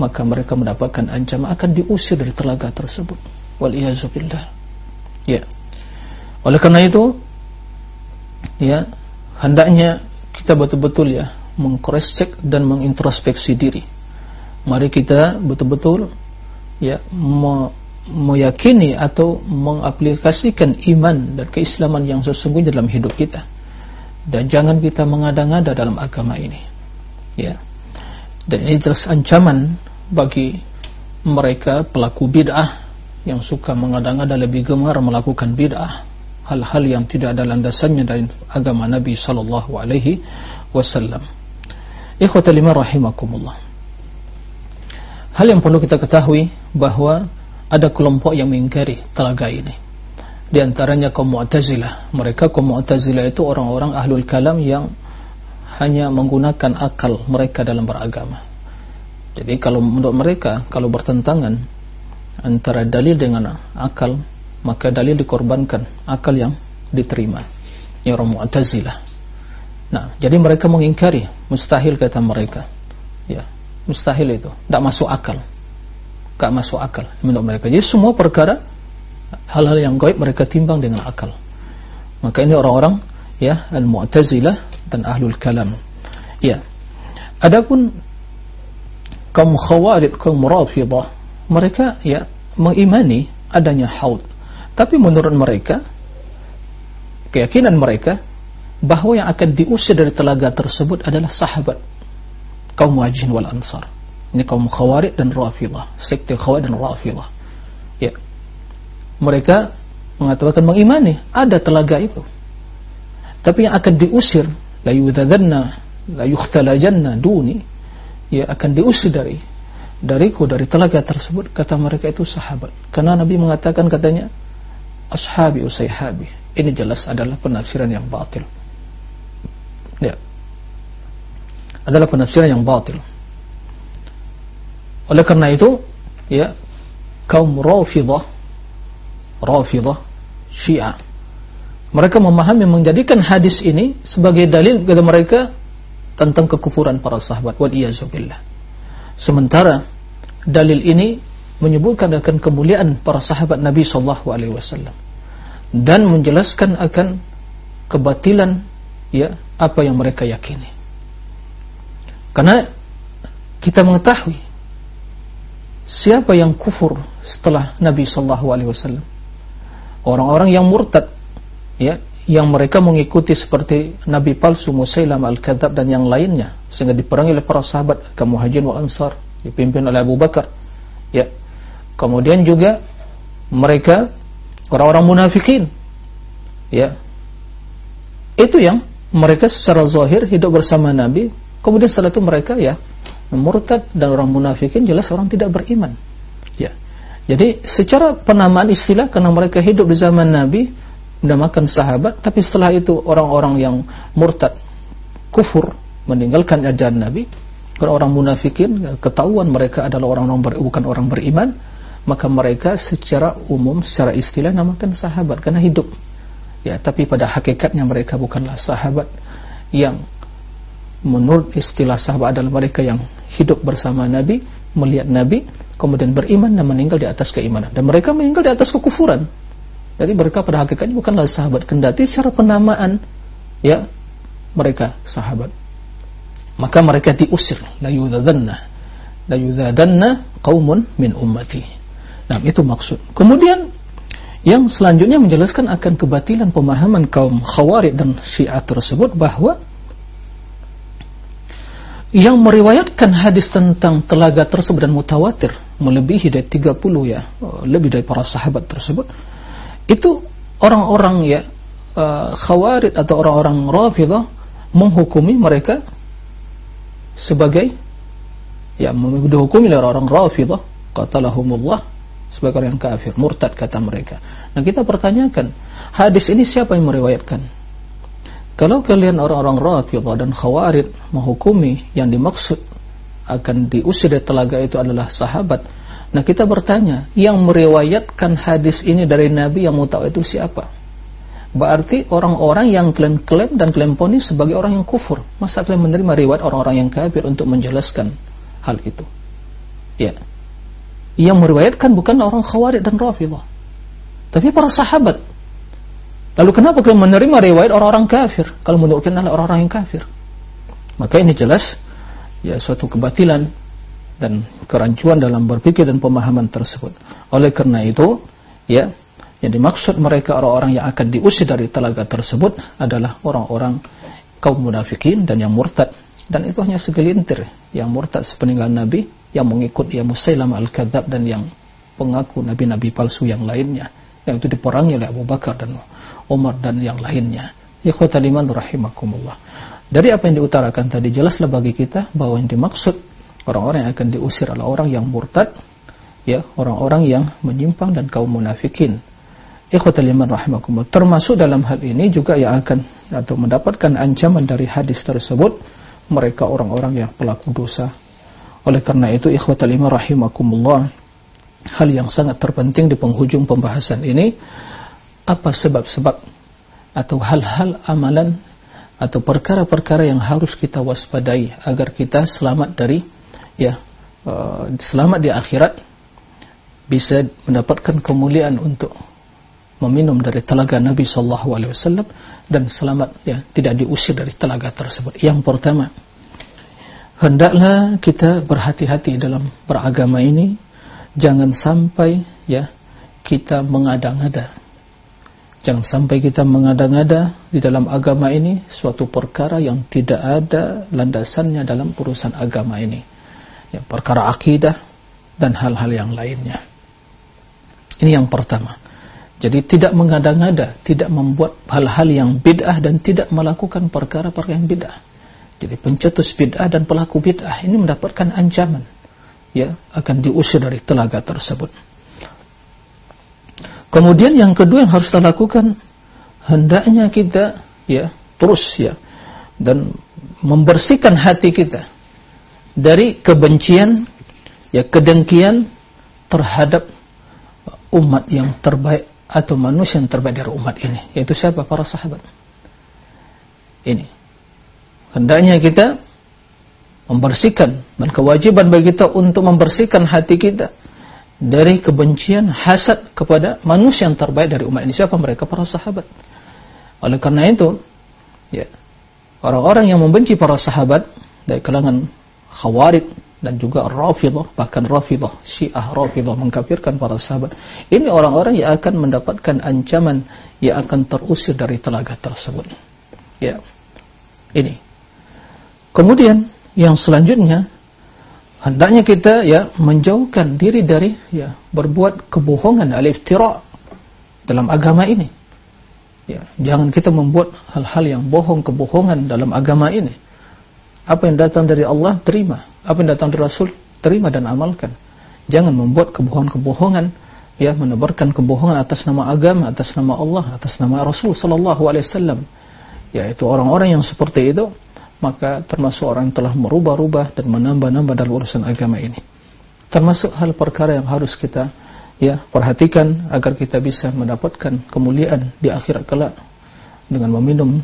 maka mereka mendapatkan ancaman akan diusir dari telaga tersebut. Waliyazubillah ya. Oleh karena itu ya hendaknya kita betul-betul ya mengcross dan mengintrospeksi diri. Mari kita betul-betul ya meyakini atau mengaplikasikan iman dan keislaman yang sesungguhnya dalam hidup kita. Dan jangan kita mengada-ngada dalam agama ini ya. Dan ini jelas ancaman bagi mereka pelaku bid'ah yang suka mengada-ngada lebih gemar melakukan bid'ah hal-hal yang tidak ada landasannya dari agama Nabi sallallahu alaihi wasallam ikhwatal rahimakumullah. Hal yang perlu kita ketahui bahwa ada kelompok yang mengingkari telaga ini. Di antaranya kaum Mu'tazilah. Mereka kaum Mu'tazilah itu orang-orang ahlul kalam yang hanya menggunakan akal mereka dalam beragama. Jadi kalau menurut mereka kalau bertentangan antara dalil dengan akal maka dalil dikorbankan akal yang diterima. Ya orang Mu'tazilah nah jadi mereka mengingkari mustahil kata mereka ya mustahil itu tidak masuk akal tak masuk akal menurut mereka. Jadi semua perkara hal-hal yang gaib mereka timbang dengan akal. Maka ini orang-orang ya al-Mu'tazilah dan Ahlul Kalam. Ya. Adapun kaum Khawarij, kaum Rafidah, mereka ya mengimani adanya haud. Tapi menurut mereka keyakinan mereka bahawa yang akan diusir dari telaga tersebut adalah sahabat kaum Muhajirin wal Ansar. Ini kaum khawarij dan rafidah sekte khawarij dan rafidah ya. Mereka mengatakan mengimani ada telaga itu. Tapi yang akan diusir la yudhadanna la yukhtalajanna duni ya akan diusir dari dariku dari telaga tersebut kata mereka itu sahabat. Karena Nabi mengatakan katanya ashabi usayhabi ini jelas adalah penafsiran yang batil ya adalah penafsiran yang batil oleh karena itu, ya kaum Rafidah, Rafidah, Syiah, mereka memahami menjadikan hadis ini sebagai dalil kepada mereka tentang kekufuran para sahabat. Waliyazubillah. Sementara dalil ini menyebutkan akan kemuliaan para sahabat Nabi Sallallahu Alaihi Wasallam dan menjelaskan akan kebatilan ya apa yang mereka yakini. Karena kita mengetahui siapa yang kufur setelah Nabi sallallahu alaihi wasallam. Orang-orang yang murtad ya yang mereka mengikuti seperti Nabi palsu Musailam al-Kadzab dan yang lainnya sehingga diperangi oleh para sahabat kaum Muhajirin wal Ansar dipimpin oleh Abu Bakar ya. Kemudian juga mereka orang-orang munafikin ya. Itu yang mereka secara zahir hidup bersama Nabi kemudian setelah itu mereka ya murtad dan orang munafikin jelas orang tidak beriman. Ya. Jadi secara penamaan istilah karena mereka hidup di zaman Nabi menamakan sahabat tapi setelah itu orang-orang yang murtad kufur meninggalkan ajaran Nabi kalau orang munafikin ketahuan mereka adalah orang-orang ber, bukan orang beriman maka mereka secara umum secara istilah namakan sahabat karena hidup ya tapi pada hakikatnya mereka bukanlah sahabat yang menurut istilah sahabat adalah mereka yang hidup bersama Nabi, melihat Nabi, kemudian beriman dan meninggal di atas keimanan. Dan mereka meninggal di atas kekufuran. Jadi mereka pada hakikatnya bukanlah sahabat. Kendati secara penamaan, ya, mereka sahabat. Maka mereka diusir. La yudhadanna. La yudhadanna qawmun min ummati. Nah, itu maksud. Kemudian, yang selanjutnya menjelaskan akan kebatilan pemahaman kaum khawarid dan syiah tersebut bahawa yang meriwayatkan hadis tentang telaga tersebut dan mutawatir melebihi dari 30 ya lebih dari para sahabat tersebut itu orang-orang ya uh, khawarid atau orang-orang rafidah menghukumi mereka sebagai ya menghukumi orang-orang rafidah qatalahumullah sebagai orang kafir murtad kata mereka nah kita pertanyakan hadis ini siapa yang meriwayatkan kalau kalian orang-orang Rafidah dan Khawarid menghukumi yang dimaksud akan diusir dari telaga itu adalah sahabat, nah kita bertanya, yang meriwayatkan hadis ini dari Nabi yang mutawa itu siapa? Berarti orang-orang yang kalian klaim dan kalian ponis sebagai orang yang kufur. Masa kalian menerima riwayat orang-orang yang kafir untuk menjelaskan hal itu? Ya. Yang meriwayatkan bukan orang Khawarid dan Rafidah. Tapi para sahabat Lalu kenapa kalian menerima riwayat orang-orang kafir kalau menurut kalian adalah orang-orang yang kafir? Maka ini jelas ya suatu kebatilan dan kerancuan dalam berpikir dan pemahaman tersebut. Oleh karena itu, ya, yang dimaksud mereka orang-orang yang akan diusir dari telaga tersebut adalah orang-orang kaum munafikin dan yang murtad. Dan itu hanya segelintir yang murtad sepeninggal Nabi, yang mengikut ya Musailamah al-Kadzab dan yang pengaku nabi-nabi palsu yang lainnya. Yang itu diperangi oleh Abu Bakar dan Umar dan yang lainnya. Ikhwatal iman rahimakumullah. Dari apa yang diutarakan tadi jelaslah bagi kita bahwa yang dimaksud orang-orang yang akan diusir adalah orang yang murtad ya orang-orang yang menyimpang dan kaum munafikin ikhwatal iman rahimakumullah termasuk dalam hal ini juga yang akan atau mendapatkan ancaman dari hadis tersebut mereka orang-orang yang pelaku dosa oleh karena itu ikhwatal iman rahimakumullah hal yang sangat terpenting di penghujung pembahasan ini apa sebab-sebab atau hal-hal amalan atau perkara-perkara yang harus kita waspadai agar kita selamat dari ya uh, selamat di akhirat bisa mendapatkan kemuliaan untuk meminum dari telaga Nabi sallallahu alaihi wasallam dan selamat ya tidak diusir dari telaga tersebut. Yang pertama, hendaklah kita berhati-hati dalam beragama ini jangan sampai ya kita mengada-ngada. Jangan sampai kita mengada-ngada di dalam agama ini suatu perkara yang tidak ada landasannya dalam urusan agama ini ya, perkara akidah dan hal-hal yang lainnya. Ini yang pertama. Jadi tidak mengada-ngada, tidak membuat hal-hal yang bid'ah dan tidak melakukan perkara-perkara yang bid'ah. Jadi pencetus bid'ah dan pelaku bid'ah ini mendapatkan ancaman, ya akan diusir dari telaga tersebut. Kemudian yang kedua yang harus kita lakukan, hendaknya kita ya terus ya dan membersihkan hati kita dari kebencian ya kedengkian terhadap umat yang terbaik atau manusia yang terbaik dari umat ini yaitu siapa? Para sahabat. Ini hendaknya kita membersihkan dan kewajiban bagi kita untuk membersihkan hati kita dari kebencian hasad kepada manusia yang terbaik dari umat ini. Siapa mereka? Para sahabat. Oleh karena itu ya orang-orang yang membenci para sahabat dari kalangan Khawarij dan juga Rafidah bahkan Rafidah Syiah Rafidah mengkafirkan para sahabat ini orang-orang yang akan mendapatkan ancaman yang akan terusir dari telaga tersebut. Ya ini kemudian yang selanjutnya hendaknya kita ya menjauhkan diri dari ya berbuat kebohongan al-iftira dalam agama ini. Ya jangan kita membuat hal-hal yang bohong kebohongan dalam agama ini. Apa yang datang dari Allah terima. Apa yang datang dari Rasul terima dan amalkan. Jangan membuat kebohongan-kebohongan ya menebarkan kebohongan atas nama agama atas nama Allah atas nama Rasul sallallahu alaihi wasallam. Yaitu orang-orang yang seperti itu maka termasuk orang yang telah merubah-rubah dan menambah-nambah dalam urusan agama ini. Termasuk hal perkara yang harus kita ya perhatikan agar kita bisa mendapatkan kemuliaan di akhirat kelak dengan meminum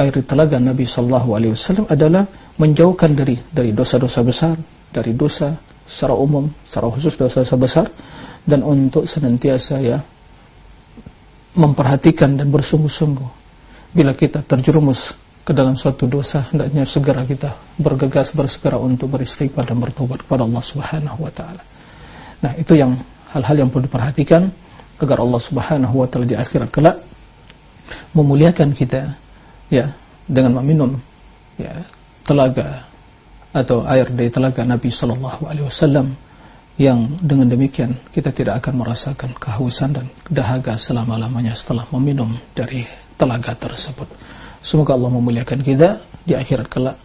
air telaga Nabi sallallahu alaihi wasallam adalah menjauhkan dari dari dosa-dosa besar, dari dosa secara umum, secara khusus dosa-dosa besar dan untuk senantiasa ya memperhatikan dan bersungguh-sungguh bila kita terjerumus ke dalam suatu dosa hendaknya segera kita bergegas bersegera untuk beristighfar dan bertobat kepada Allah Subhanahu wa taala. Nah, itu yang hal-hal yang perlu diperhatikan agar Allah Subhanahu wa taala di akhirat kelak memuliakan kita ya dengan meminum ya telaga atau air dari telaga Nabi sallallahu alaihi wasallam yang dengan demikian kita tidak akan merasakan kehausan dan dahaga selama-lamanya setelah meminum dari telaga tersebut. Semoga Allah memuliakan kita di akhirat kelak.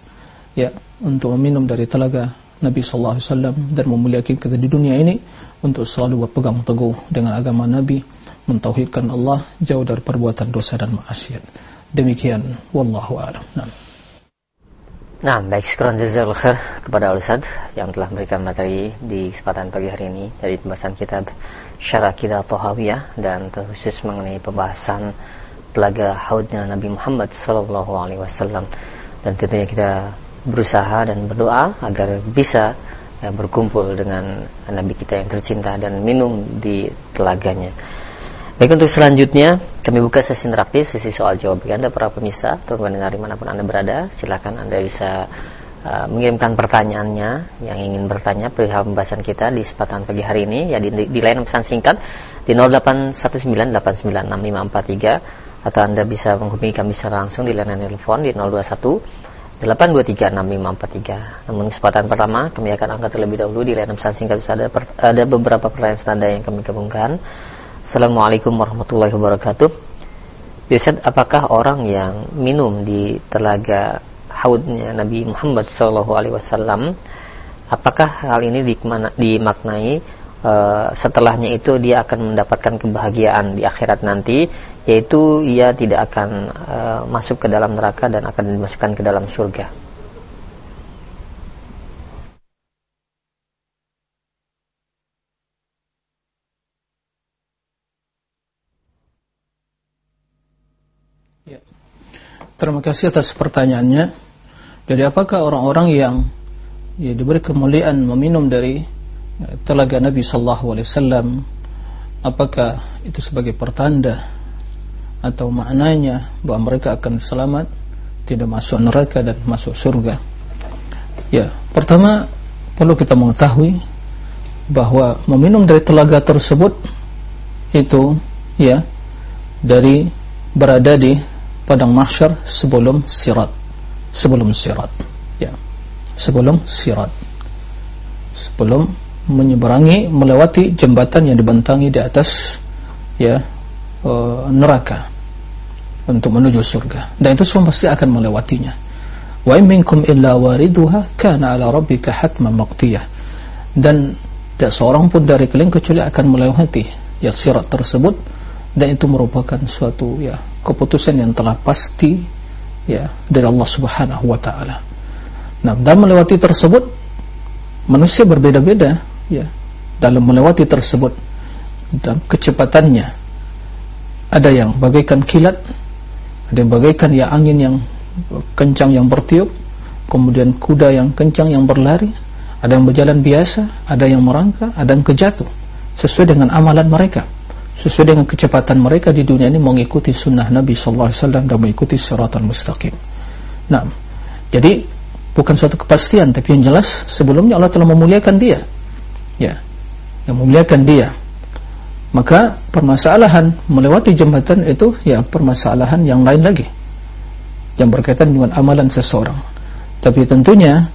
Ya untuk meminum dari telaga Nabi sallallahu alaihi wasallam dan memuliakan kita di dunia ini untuk selalu berpegang teguh dengan agama Nabi, mentauhidkan Allah jauh dari perbuatan dosa dan maksiat. Demikian wallahu a'lam. Nah. baik sekurang jazakallahu khair kepada Ustaz yang telah memberikan materi di kesempatan pagi hari ini dari pembahasan kitab Syarah Kidah Tohawiyah dan terkhusus mengenai pembahasan telaga haudnya Nabi Muhammad sallallahu alaihi wasallam dan tentunya kita berusaha dan berdoa agar bisa ya, berkumpul dengan Nabi kita yang tercinta dan minum di telaganya. Baik untuk selanjutnya kami buka sesi interaktif, sesi soal jawab bagi anda para pemirsa atau mendengar dimanapun anda berada. Silakan anda bisa uh, mengirimkan pertanyaannya yang ingin bertanya perihal pembahasan kita di kesempatan pagi hari ini ya di, di, di layanan pesan singkat di 0819896543 atau Anda bisa menghubungi kami secara langsung di layanan telepon di 021 8236543. Namun kesempatan pertama kami akan angkat terlebih dahulu di layanan pesan singkat ada ada beberapa pertanyaan standar yang kami gabungkan. Assalamualaikum warahmatullahi wabarakatuh. Ustaz, apakah orang yang minum di telaga haudnya Nabi Muhammad SAW, apakah hal ini dimaknai uh, setelahnya itu dia akan mendapatkan kebahagiaan di akhirat nanti yaitu ia tidak akan uh, masuk ke dalam neraka dan akan dimasukkan ke dalam surga. Ya. Terima kasih atas pertanyaannya. Jadi apakah orang-orang yang ya, diberi kemuliaan meminum dari ya, telaga Nabi Sallallahu Alaihi Wasallam, apakah itu sebagai pertanda atau maknanya bahawa mereka akan selamat tidak masuk neraka dan masuk surga. Ya pertama perlu kita mengetahui bahawa meminum dari telaga tersebut itu ya dari berada di padang mahsyar sebelum sirat. Sebelum sirat ya. Sebelum sirat. Sebelum menyeberangi melewati jembatan yang dibentangi di atas ya uh, neraka untuk menuju surga. Dan itu semua pasti akan melewatinya. Wa in minkum illa wariduha kana ala rabbika hatman maqtiyah. Dan tidak seorang pun dari kalian kecuali akan melewati ya sirat tersebut. Dan itu merupakan suatu ya keputusan yang telah pasti ya dari Allah Subhanahu wa taala. Nah, dalam melewati tersebut manusia berbeda-beda ya dalam melewati tersebut dan kecepatannya ada yang bagaikan kilat ada yang bagaikan ya angin yang kencang yang bertiup kemudian kuda yang kencang yang berlari ada yang berjalan biasa ada yang merangka ada yang kejatuh sesuai dengan amalan mereka sesuai dengan kecepatan mereka di dunia ini mengikuti sunnah Nabi Sallallahu Alaihi Wasallam dan mengikuti suratul mustaqim. Nah jadi bukan suatu kepastian tapi yang jelas sebelumnya Allah telah memuliakan dia. Ya. Yang memuliakan dia maka permasalahan melewati jembatan itu ya permasalahan yang lain lagi. Yang berkaitan dengan amalan seseorang. Tapi tentunya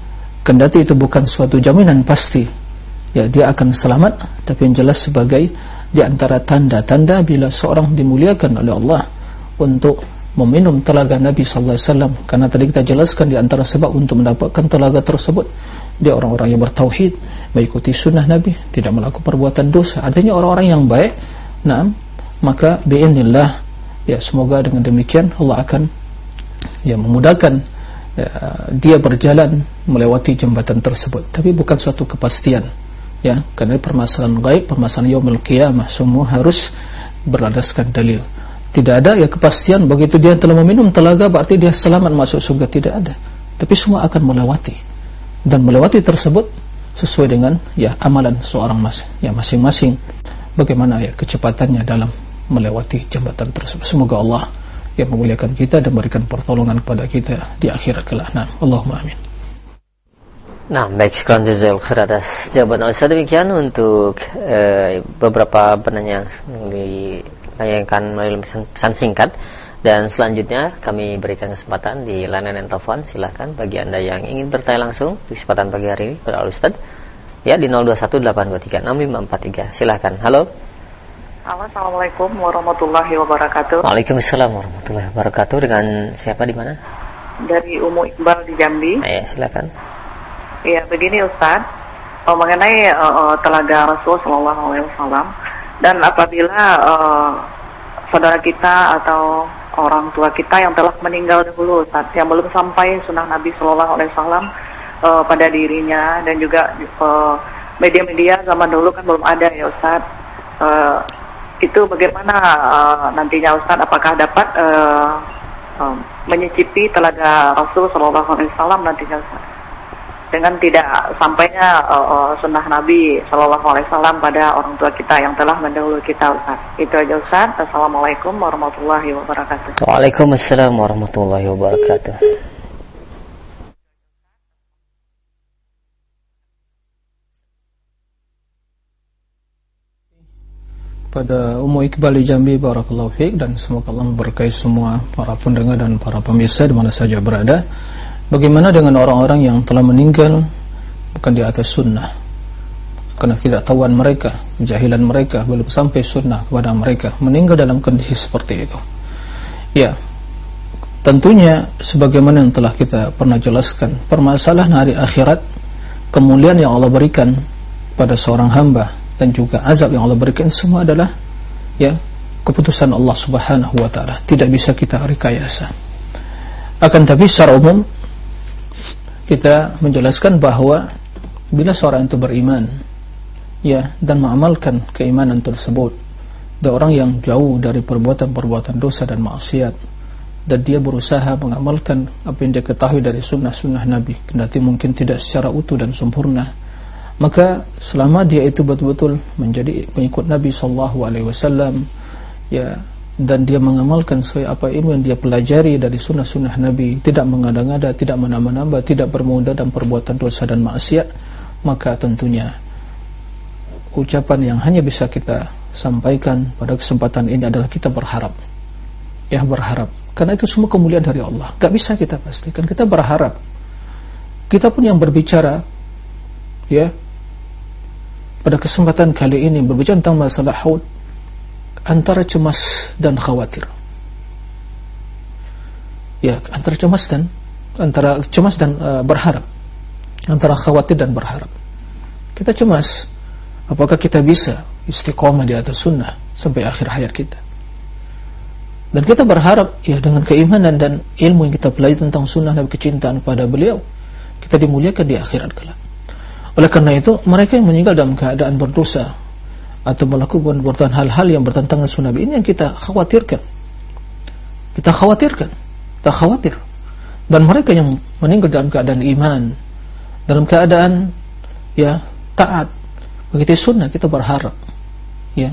kendati itu bukan suatu jaminan pasti ya dia akan selamat. Tapi yang jelas sebagai di antara tanda-tanda bila seorang dimuliakan oleh Allah untuk meminum telaga Nabi sallallahu alaihi wasallam. Karena tadi kita jelaskan di antara sebab untuk mendapatkan telaga tersebut dia orang-orang yang bertauhid mengikuti sunnah Nabi tidak melakukan perbuatan dosa. Artinya orang-orang yang baik nah maka bi'inillah ya semoga dengan demikian Allah akan ya memudahkan ya, dia berjalan melewati jembatan tersebut. Tapi bukan suatu kepastian ya karena permasalahan gaib permasalahan yaumul qiyamah semua harus berlandaskan dalil tidak ada ya kepastian. Begitu dia telah meminum telaga berarti dia selamat masuk surga. Tidak ada. Tapi semua akan melewati. Dan melewati tersebut sesuai dengan ya amalan seorang mas ya masing-masing. Bagaimana ya kecepatannya dalam melewati jembatan tersebut. Semoga Allah yang memuliakan kita dan memberikan pertolongan kepada kita di akhirat kelak. Nah Allahumma amin Nah, baik sekarang jazal khair atas jawaban Ustaz demikian untuk uh, beberapa penanya yang di tayangkan melalui pesan, pesan singkat dan selanjutnya kami berikan kesempatan di layanan telepon silahkan bagi anda yang ingin bertanya langsung di kesempatan pagi hari ini kepada Ustaz ya di 0218236543 silahkan halo Halo, Assalamualaikum warahmatullahi wabarakatuh. Waalaikumsalam warahmatullahi wabarakatuh. Dengan siapa di mana? Dari Umu Iqbal di Jambi. Ya, silakan. Iya, begini Ustaz. Oh, mengenai uh, uh, telaga Rasul Shallallahu Alaihi Wasallam dan apabila uh, saudara kita atau orang tua kita yang telah meninggal dahulu saat yang belum sampai sunnah Nabi Wasallam uh, pada dirinya dan juga uh, media-media zaman dulu kan belum ada ya Ustaz. Uh, itu bagaimana uh, nantinya Ustaz? Apakah dapat uh, uh, menyicipi telaga Rasul Wasallam nantinya Ustaz dengan tidak sampainya uh, uh, sunnah Nabi Shallallahu Alaihi Wasallam pada orang tua kita yang telah mendahului kita Ustaz. Itu aja Ustaz. Assalamualaikum warahmatullahi wabarakatuh. Waalaikumsalam warahmatullahi wabarakatuh. pada Umu Iqbal di Jambi Barakallahu Fik dan semoga Allah memberkahi semua para pendengar dan para pemirsa di mana saja berada. Bagaimana dengan orang-orang yang telah meninggal bukan di atas sunnah? Karena tidak tahuan mereka, jahilan mereka belum sampai sunnah kepada mereka, meninggal dalam kondisi seperti itu. Ya. Tentunya sebagaimana yang telah kita pernah jelaskan, permasalahan hari akhirat kemuliaan yang Allah berikan pada seorang hamba dan juga azab yang Allah berikan semua adalah ya keputusan Allah Subhanahu wa taala tidak bisa kita rekayasa akan tapi secara umum kita menjelaskan bahawa bila seorang itu beriman ya dan mengamalkan keimanan tersebut dan orang yang jauh dari perbuatan-perbuatan dosa dan maksiat dan dia berusaha mengamalkan apa yang dia ketahui dari sunnah-sunnah Nabi kendati mungkin tidak secara utuh dan sempurna maka selama dia itu betul-betul menjadi pengikut Nabi sallallahu alaihi wasallam ya dan dia mengamalkan sesuai apa ilmu yang dia pelajari dari sunnah-sunnah Nabi. Tidak mengada-ngada tidak menambah-nambah tidak bermudah dan perbuatan dosa dan maksiat maka tentunya ucapan yang hanya bisa kita sampaikan pada kesempatan ini adalah kita berharap. Ya berharap. Karena itu semua kemuliaan dari Allah. Enggak bisa kita pastikan. Kita berharap. Kita pun yang berbicara ya pada kesempatan kali ini berbicara tentang masalah haud antara cemas dan khawatir. Ya antara cemas dan antara cemas dan uh, berharap. Antara khawatir dan berharap. Kita cemas apakah kita bisa istiqomah di atas sunnah sampai akhir hayat kita? Dan kita berharap ya dengan keimanan dan ilmu yang kita pelajari tentang sunnah dan kecintaan pada beliau kita dimuliakan di akhirat kelak. Oleh karena itu mereka yang meninggal dalam keadaan berdosa atau melakukan perbuatan hal-hal yang bertentangan sunnah ini yang kita khawatirkan. Kita khawatirkan, kita khawatir. Dan mereka yang meninggal dalam keadaan iman, dalam keadaan ya taat, begitu sunnah kita berharap, ya.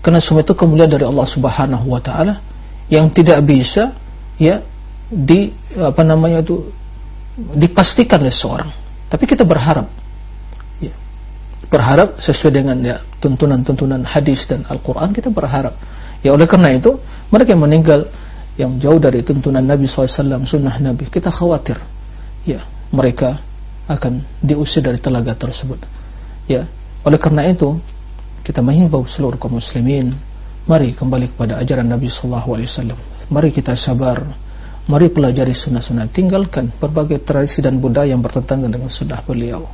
Karena semua itu kemuliaan dari Allah Subhanahu Wa Taala yang tidak bisa ya di apa namanya itu dipastikan oleh seorang tapi kita berharap berharap sesuai dengan ya tuntunan-tuntunan hadis dan Al-Quran kita berharap. Ya oleh karena itu mereka yang meninggal yang jauh dari tuntunan Nabi SAW sunnah Nabi kita khawatir ya mereka akan diusir dari telaga tersebut. Ya oleh karena itu kita menghimbau seluruh kaum muslimin mari kembali kepada ajaran Nabi SAW mari kita sabar Mari pelajari sunnah-sunnah. Tinggalkan berbagai tradisi dan budaya yang bertentangan dengan sunnah beliau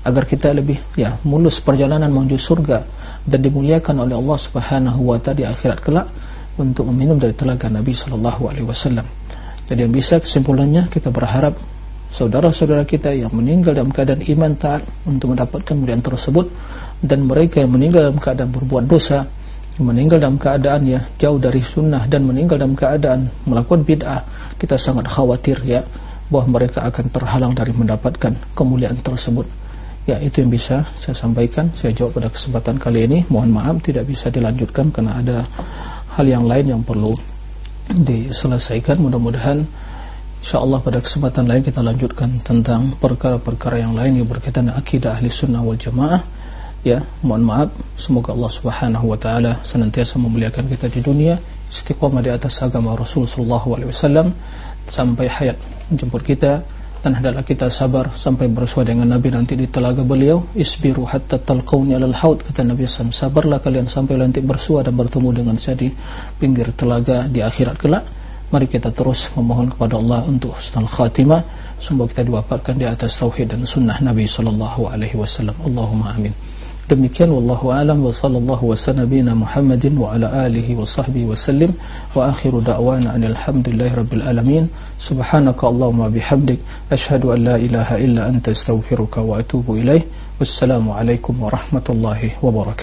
Agar kita lebih ya mulus perjalanan menuju surga Dan dimuliakan oleh Allah subhanahu wa ta'ala di akhirat kelak Untuk meminum dari telaga Nabi SAW Jadi yang bisa kesimpulannya kita berharap Saudara-saudara kita yang meninggal dalam keadaan iman taat Untuk mendapatkan mulian tersebut Dan mereka yang meninggal dalam keadaan berbuat dosa meninggal dalam keadaan ya jauh dari sunnah dan meninggal dalam keadaan melakukan bid'ah kita sangat khawatir ya bahawa mereka akan terhalang dari mendapatkan kemuliaan tersebut ya itu yang bisa saya sampaikan. Saya jawab pada kesempatan kali ini. Mohon maaf tidak bisa dilanjutkan karena ada hal yang lain yang perlu diselesaikan. Mudah-mudahan insyaAllah pada kesempatan lain kita lanjutkan tentang perkara-perkara yang lain yang berkaitan dengan akidah ahli sunnah wal jamaah. Ya mohon maaf. Semoga Allah Subhanahu wa taala senantiasa memuliakan kita di dunia. Istiqamah di atas agama Rasul sallallahu alaihi wasallam. Sampai hayat menjemput kita dan hendaklah kita sabar sampai bersua dengan Nabi nanti di telaga beliau. Isbiru hatta talqauni alal haud kata Nabi SAW sabarlah kalian sampai nanti bersua dan bertemu dengan saya di pinggir telaga di akhirat kelak. Mari kita terus memohon kepada Allah untuk husnul khatimah. Semoga kita diwafatkan di atas tauhid dan sunnah Nabi wasallam. Allahumma amin demikian wallahu alam wa sallallahu wa sanabina Muhammadin wa ala alihi wa sahbihi wa sallim wa akhiru da'wana alhamdulillahi rabbil alamin subhanaka Allahumma bihamdik ashhadu an la ilaha illa anta astaghfiruka wa atubu ilaih wassalamu alaikum warahmatullahi wabarakatuh